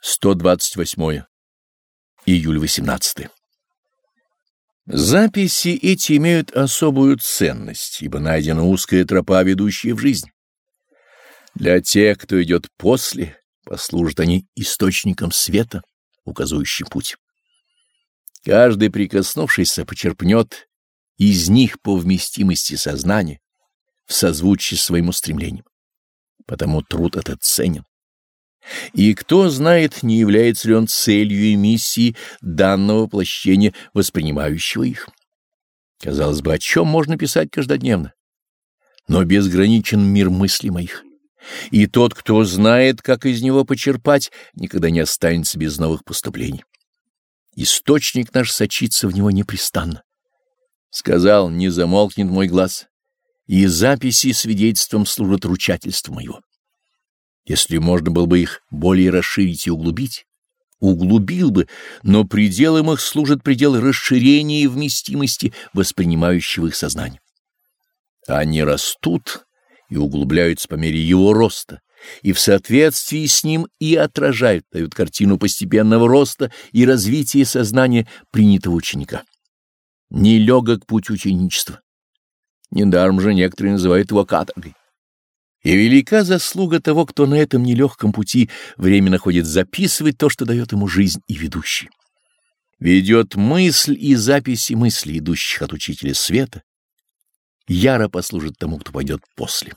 128. Июль 18. Записи эти имеют особую ценность, ибо найдена узкая тропа, ведущая в жизнь. Для тех, кто идет после, послужат они источником света, указывающим путь. Каждый прикоснувшийся почерпнет из них по вместимости сознания в созвучии с своим устремлением. Потому труд этот ценен. И кто знает, не является ли он целью и миссией данного воплощения, воспринимающего их. Казалось бы, о чем можно писать каждодневно? Но безграничен мир мыслей моих. И тот, кто знает, как из него почерпать, никогда не останется без новых поступлений. Источник наш сочится в него непрестанно. Сказал, не замолкнет мой глаз, и записи свидетельством служат ручательству его. Если можно было бы их более расширить и углубить, углубил бы, но пределом их служит предел расширения и вместимости воспринимающего их сознания. Они растут и углубляются по мере его роста, и в соответствии с ним и отражают, дают картину постепенного роста и развития сознания принятого ученика. Нелегок путь ученичества. Недаром же некоторые называют его каторгой. И велика заслуга того, кто на этом нелегком пути время находит записывать то, что дает ему жизнь и ведущий. Ведет мысль и записи мыслей, идущих от учителя света, яро послужит тому, кто пойдет после.